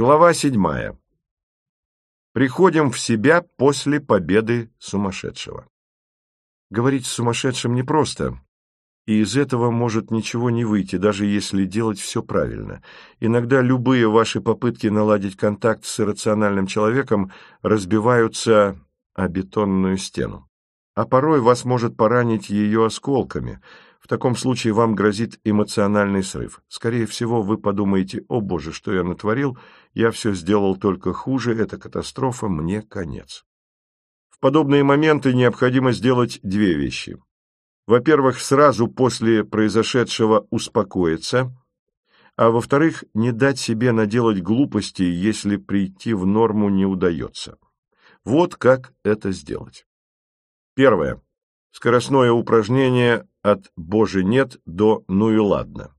Глава седьмая. Приходим в себя после победы сумасшедшего. Говорить с сумасшедшим непросто, и из этого может ничего не выйти, даже если делать все правильно. Иногда любые ваши попытки наладить контакт с иррациональным человеком разбиваются о бетонную стену. А порой вас может поранить ее осколками. Таком случае вам грозит эмоциональный срыв. Скорее всего, вы подумаете, «О, Боже, что я натворил? Я все сделал только хуже, это катастрофа, мне конец». В подобные моменты необходимо сделать две вещи – во-первых, сразу после произошедшего успокоиться, а во-вторых, не дать себе наделать глупостей, если прийти в норму не удается. Вот как это сделать. Первое. Скоростное упражнение от «Боже нет» до «Ну и ладно».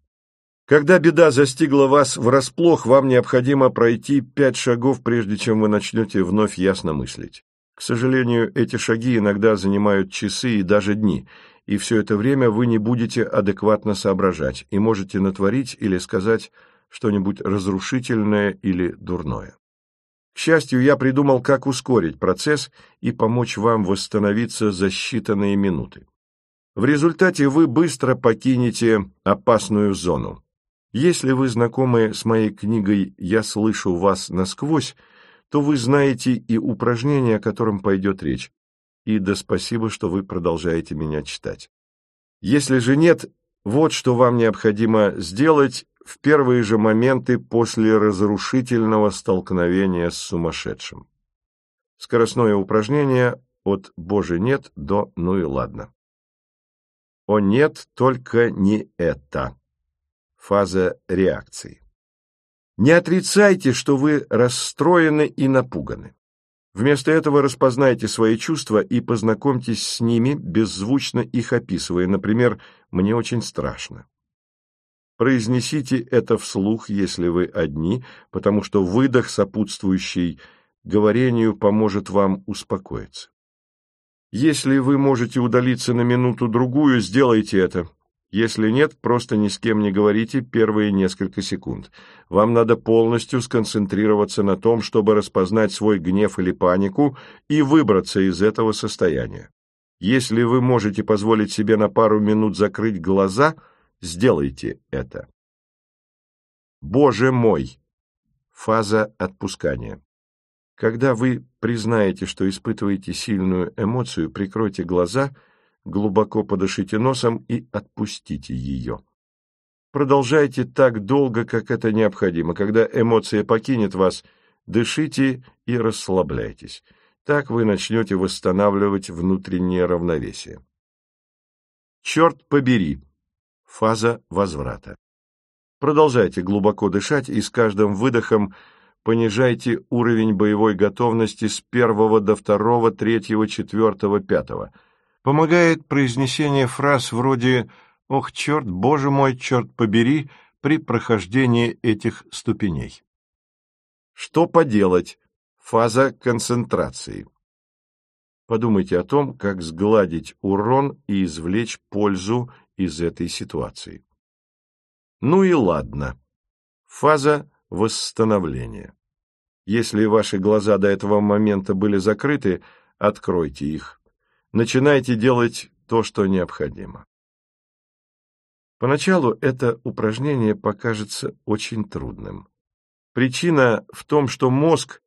Когда беда застигла вас врасплох, вам необходимо пройти пять шагов, прежде чем вы начнете вновь ясно мыслить. К сожалению, эти шаги иногда занимают часы и даже дни – и все это время вы не будете адекватно соображать и можете натворить или сказать что-нибудь разрушительное или дурное. К счастью, я придумал, как ускорить процесс и помочь вам восстановиться за считанные минуты. В результате вы быстро покинете опасную зону. Если вы знакомы с моей книгой «Я слышу вас насквозь», то вы знаете и упражнение, о котором пойдет речь и да спасибо, что вы продолжаете меня читать. Если же нет, вот что вам необходимо сделать в первые же моменты после разрушительного столкновения с сумасшедшим. Скоростное упражнение от «Боже, нет» до «Ну и ладно». О нет, только не это. Фаза реакции. Не отрицайте, что вы расстроены и напуганы. Вместо этого распознайте свои чувства и познакомьтесь с ними, беззвучно их описывая. Например, «мне очень страшно». Произнесите это вслух, если вы одни, потому что выдох, сопутствующий говорению, поможет вам успокоиться. Если вы можете удалиться на минуту-другую, сделайте это. Если нет, просто ни с кем не говорите первые несколько секунд. Вам надо полностью сконцентрироваться на том, чтобы распознать свой гнев или панику и выбраться из этого состояния. Если вы можете позволить себе на пару минут закрыть глаза, сделайте это. Боже мой! Фаза отпускания. Когда вы признаете, что испытываете сильную эмоцию, прикройте глаза – глубоко подышите носом и отпустите ее. Продолжайте так долго, как это необходимо. Когда эмоция покинет вас, дышите и расслабляйтесь. Так вы начнете восстанавливать внутреннее равновесие. Черт побери! Фаза возврата. Продолжайте глубоко дышать и с каждым выдохом понижайте уровень боевой готовности с первого до второго, третьего, четвертого, пятого – Помогает произнесение фраз вроде «Ох, черт, боже мой, черт побери» при прохождении этих ступеней. Что поделать? Фаза концентрации. Подумайте о том, как сгладить урон и извлечь пользу из этой ситуации. Ну и ладно. Фаза восстановления. Если ваши глаза до этого момента были закрыты, откройте их начинайте делать то, что необходимо. Поначалу это упражнение покажется очень трудным. Причина в том, что мозг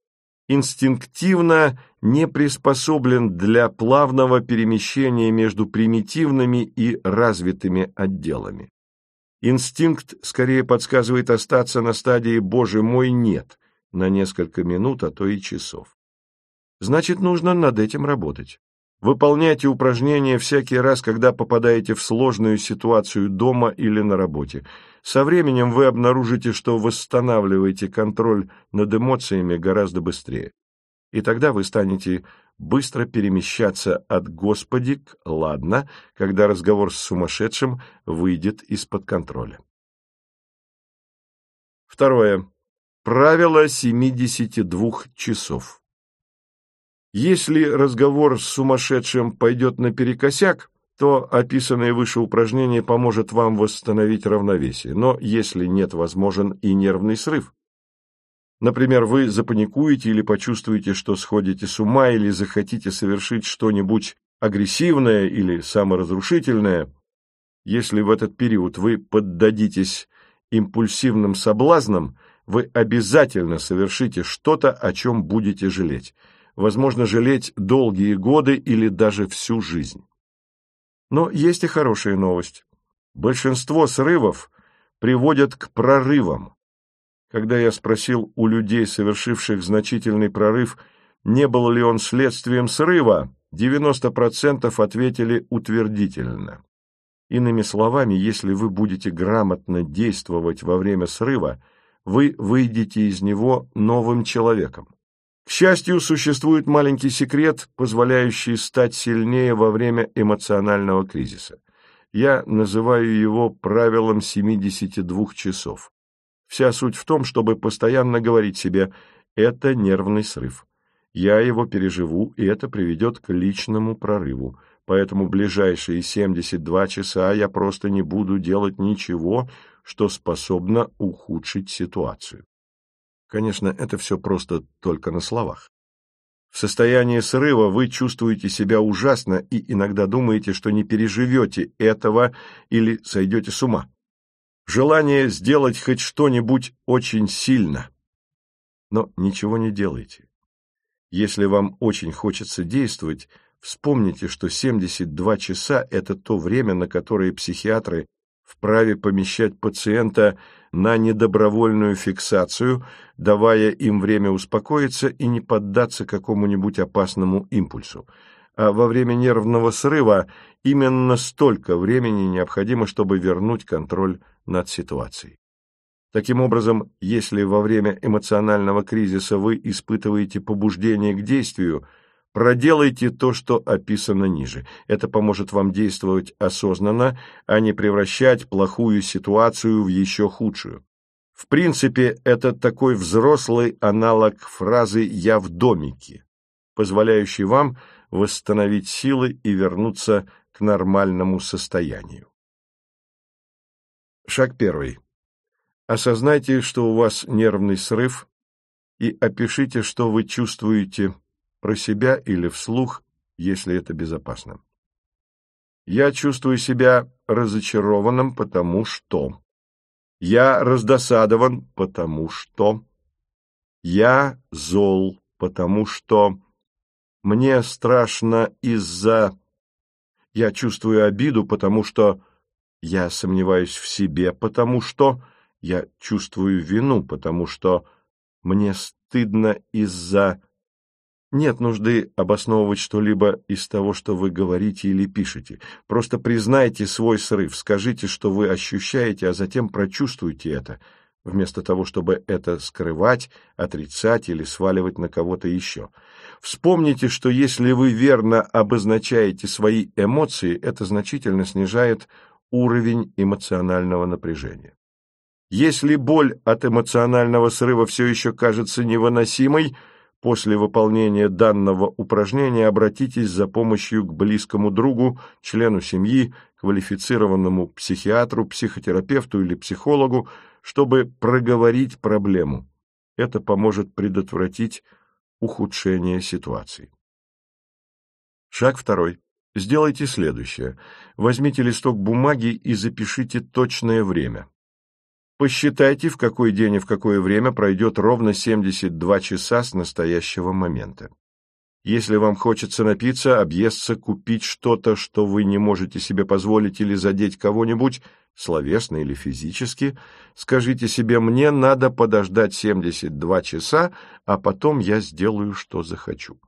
инстинктивно не приспособлен для плавного перемещения между примитивными и развитыми отделами. Инстинкт скорее подсказывает остаться на стадии «Боже мой, нет» на несколько минут, а то и часов. Значит, нужно над этим работать. Выполняйте упражнения всякий раз, когда попадаете в сложную ситуацию дома или на работе. Со временем вы обнаружите, что восстанавливаете контроль над эмоциями гораздо быстрее. И тогда вы станете быстро перемещаться от «Господи» к «Ладно», когда разговор с сумасшедшим выйдет из-под контроля. Второе. Правило 72 часов. Если разговор с сумасшедшим пойдет наперекосяк, то описанное выше упражнение поможет вам восстановить равновесие, но если нет, возможен и нервный срыв. Например, вы запаникуете или почувствуете, что сходите с ума, или захотите совершить что-нибудь агрессивное или саморазрушительное. Если в этот период вы поддадитесь импульсивным соблазнам, вы обязательно совершите что-то, о чем будете жалеть. Возможно, жалеть долгие годы или даже всю жизнь. Но есть и хорошая новость. Большинство срывов приводят к прорывам. Когда я спросил у людей, совершивших значительный прорыв, не был ли он следствием срыва, 90% ответили утвердительно. Иными словами, если вы будете грамотно действовать во время срыва, вы выйдете из него новым человеком. К счастью, существует маленький секрет, позволяющий стать сильнее во время эмоционального кризиса. Я называю его правилом 72 часов. Вся суть в том, чтобы постоянно говорить себе «это нервный срыв». Я его переживу, и это приведет к личному прорыву. Поэтому ближайшие 72 часа я просто не буду делать ничего, что способно ухудшить ситуацию. Конечно, это все просто только на словах. В состоянии срыва вы чувствуете себя ужасно и иногда думаете, что не переживете этого или сойдете с ума. Желание сделать хоть что-нибудь очень сильно. Но ничего не делайте. Если вам очень хочется действовать, вспомните, что 72 часа – это то время, на которое психиатры вправе помещать пациента на недобровольную фиксацию, давая им время успокоиться и не поддаться какому-нибудь опасному импульсу. А во время нервного срыва именно столько времени необходимо, чтобы вернуть контроль над ситуацией. Таким образом, если во время эмоционального кризиса вы испытываете побуждение к действию – Проделайте то, что описано ниже. Это поможет вам действовать осознанно, а не превращать плохую ситуацию в еще худшую. В принципе, это такой взрослый аналог фразы «я в домике», позволяющий вам восстановить силы и вернуться к нормальному состоянию. Шаг первый. Осознайте, что у вас нервный срыв, и опишите, что вы чувствуете про себя или вслух, если это безопасно. Я чувствую себя разочарованным, потому что... Я раздосадован, потому что... Я зол, потому что... Мне страшно из-за... Я чувствую обиду, потому что... Я сомневаюсь в себе, потому что... Я чувствую вину, потому что... Мне стыдно из-за... Нет нужды обосновывать что-либо из того, что вы говорите или пишете. Просто признайте свой срыв, скажите, что вы ощущаете, а затем прочувствуйте это, вместо того, чтобы это скрывать, отрицать или сваливать на кого-то еще. Вспомните, что если вы верно обозначаете свои эмоции, это значительно снижает уровень эмоционального напряжения. Если боль от эмоционального срыва все еще кажется невыносимой – После выполнения данного упражнения обратитесь за помощью к близкому другу, члену семьи, квалифицированному психиатру, психотерапевту или психологу, чтобы проговорить проблему. Это поможет предотвратить ухудшение ситуации. Шаг второй. Сделайте следующее. Возьмите листок бумаги и запишите точное время. Посчитайте, в какой день и в какое время пройдет ровно 72 часа с настоящего момента. Если вам хочется напиться, объесться, купить что-то, что вы не можете себе позволить или задеть кого-нибудь, словесно или физически, скажите себе «мне надо подождать 72 часа, а потом я сделаю, что захочу».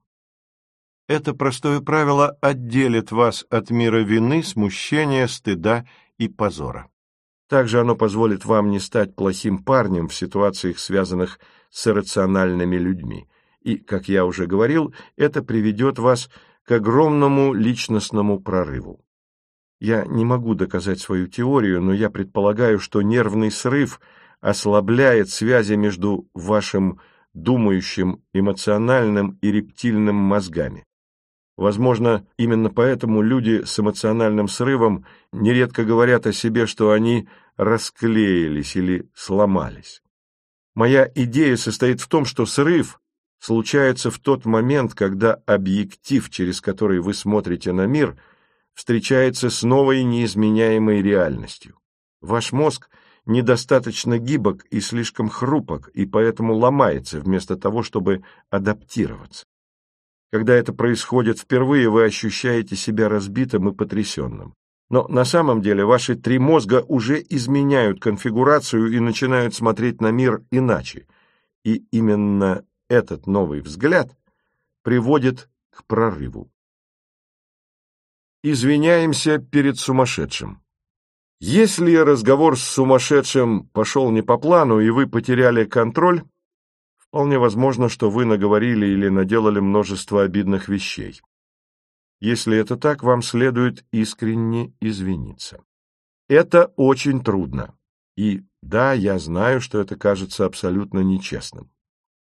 Это простое правило отделит вас от мира вины, смущения, стыда и позора. Также оно позволит вам не стать плохим парнем в ситуациях, связанных с иррациональными людьми. И, как я уже говорил, это приведет вас к огромному личностному прорыву. Я не могу доказать свою теорию, но я предполагаю, что нервный срыв ослабляет связи между вашим думающим, эмоциональным и рептильным мозгами. Возможно, именно поэтому люди с эмоциональным срывом нередко говорят о себе, что они расклеились или сломались. Моя идея состоит в том, что срыв случается в тот момент, когда объектив, через который вы смотрите на мир, встречается с новой неизменяемой реальностью. Ваш мозг недостаточно гибок и слишком хрупок, и поэтому ломается вместо того, чтобы адаптироваться. Когда это происходит впервые, вы ощущаете себя разбитым и потрясенным. Но на самом деле ваши три мозга уже изменяют конфигурацию и начинают смотреть на мир иначе. И именно этот новый взгляд приводит к прорыву. Извиняемся перед сумасшедшим. Если разговор с сумасшедшим пошел не по плану, и вы потеряли контроль, вполне возможно, что вы наговорили или наделали множество обидных вещей. Если это так, вам следует искренне извиниться. Это очень трудно. И да, я знаю, что это кажется абсолютно нечестным.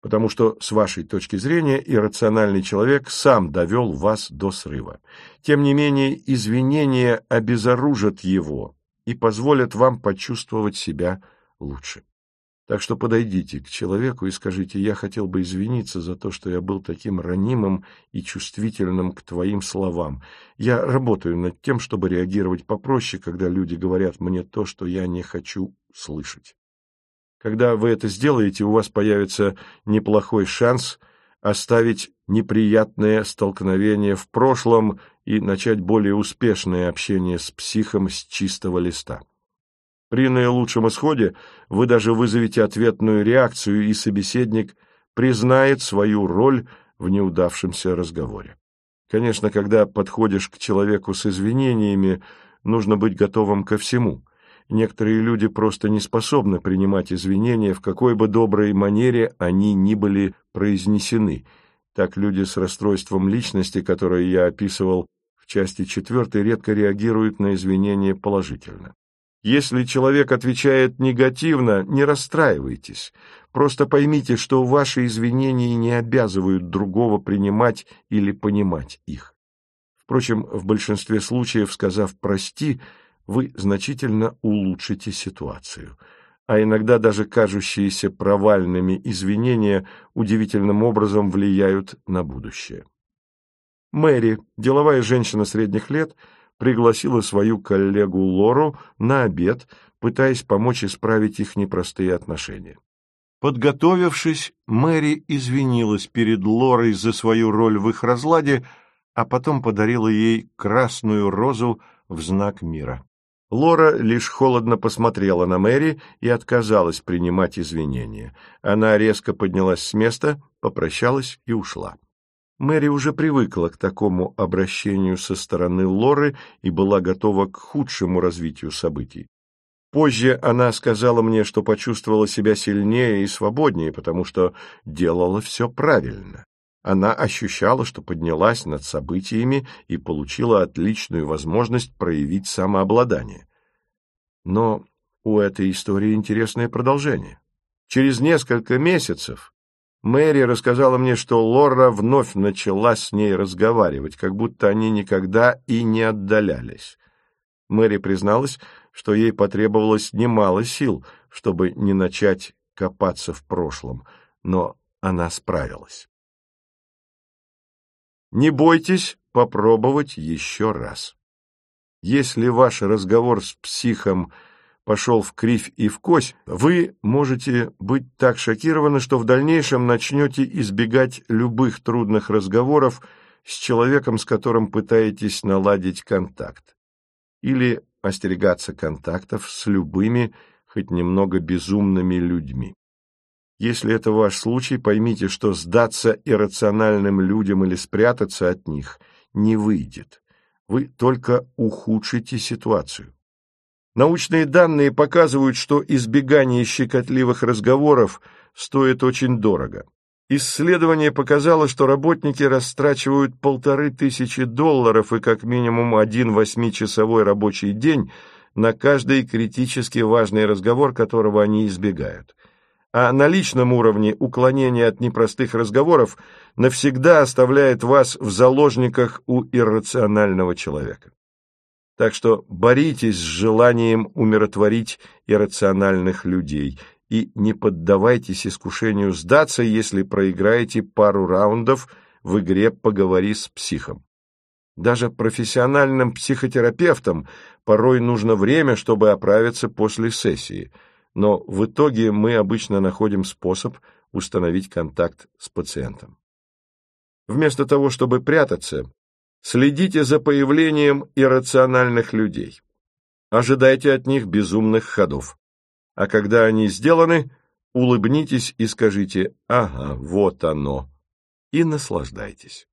Потому что, с вашей точки зрения, иррациональный человек сам довел вас до срыва. Тем не менее, извинения обезоружат его и позволят вам почувствовать себя лучше. Так что подойдите к человеку и скажите, я хотел бы извиниться за то, что я был таким ранимым и чувствительным к твоим словам. Я работаю над тем, чтобы реагировать попроще, когда люди говорят мне то, что я не хочу слышать. Когда вы это сделаете, у вас появится неплохой шанс оставить неприятное столкновение в прошлом и начать более успешное общение с психом с чистого листа. При наилучшем исходе вы даже вызовете ответную реакцию, и собеседник признает свою роль в неудавшемся разговоре. Конечно, когда подходишь к человеку с извинениями, нужно быть готовым ко всему. Некоторые люди просто не способны принимать извинения, в какой бы доброй манере они ни были произнесены. Так люди с расстройством личности, которые я описывал в части четвертой, редко реагируют на извинения положительно. Если человек отвечает негативно, не расстраивайтесь. Просто поймите, что ваши извинения не обязывают другого принимать или понимать их. Впрочем, в большинстве случаев, сказав «прости», вы значительно улучшите ситуацию. А иногда даже кажущиеся провальными извинения удивительным образом влияют на будущее. Мэри, деловая женщина средних лет, пригласила свою коллегу Лору на обед, пытаясь помочь исправить их непростые отношения. Подготовившись, Мэри извинилась перед Лорой за свою роль в их разладе, а потом подарила ей красную розу в знак мира. Лора лишь холодно посмотрела на Мэри и отказалась принимать извинения. Она резко поднялась с места, попрощалась и ушла. Мэри уже привыкла к такому обращению со стороны Лоры и была готова к худшему развитию событий. Позже она сказала мне, что почувствовала себя сильнее и свободнее, потому что делала все правильно. Она ощущала, что поднялась над событиями и получила отличную возможность проявить самообладание. Но у этой истории интересное продолжение. Через несколько месяцев Мэри рассказала мне, что Лора вновь начала с ней разговаривать, как будто они никогда и не отдалялись. Мэри призналась, что ей потребовалось немало сил, чтобы не начать копаться в прошлом, но она справилась. Не бойтесь попробовать еще раз. Если ваш разговор с психом – пошел в кривь и в кось, вы можете быть так шокированы, что в дальнейшем начнете избегать любых трудных разговоров с человеком, с которым пытаетесь наладить контакт. Или остерегаться контактов с любыми, хоть немного безумными людьми. Если это ваш случай, поймите, что сдаться иррациональным людям или спрятаться от них не выйдет. Вы только ухудшите ситуацию. Научные данные показывают, что избегание щекотливых разговоров стоит очень дорого. Исследование показало, что работники растрачивают полторы тысячи долларов и как минимум один восьмичасовой рабочий день на каждый критически важный разговор, которого они избегают. А на личном уровне уклонение от непростых разговоров навсегда оставляет вас в заложниках у иррационального человека. Так что боритесь с желанием умиротворить иррациональных людей, и не поддавайтесь искушению сдаться, если проиграете пару раундов в игре «Поговори с психом». Даже профессиональным психотерапевтам порой нужно время, чтобы оправиться после сессии, но в итоге мы обычно находим способ установить контакт с пациентом. Вместо того, чтобы прятаться, следите за появлением иррациональных людей. Ожидайте от них безумных ходов. А когда они сделаны, улыбнитесь и скажите «Ага, вот оно» и наслаждайтесь.